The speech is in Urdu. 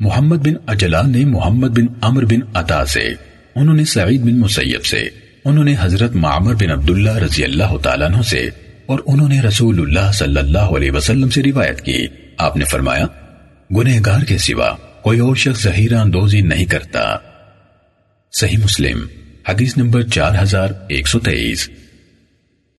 محمد بن اجلا نے محمد بن عمر بن عطا سے، انہوں نے سعید بن مسیب سے، انہوں نے حضرت معمر بن عبداللہ رضی اللہ تعالیٰ عنہ سے، اور انہوں نے رسول اللہ صلی اللہ علیہ وسلم سے روایت کی۔ آپ نے فرمایا، گنہگار کے سوا کوئی اور شخص ظہیرہ اندوزی نہیں کرتا۔ صحیح مسلم، حدیث نمبر چار ہزار ایک سو تیئیس۔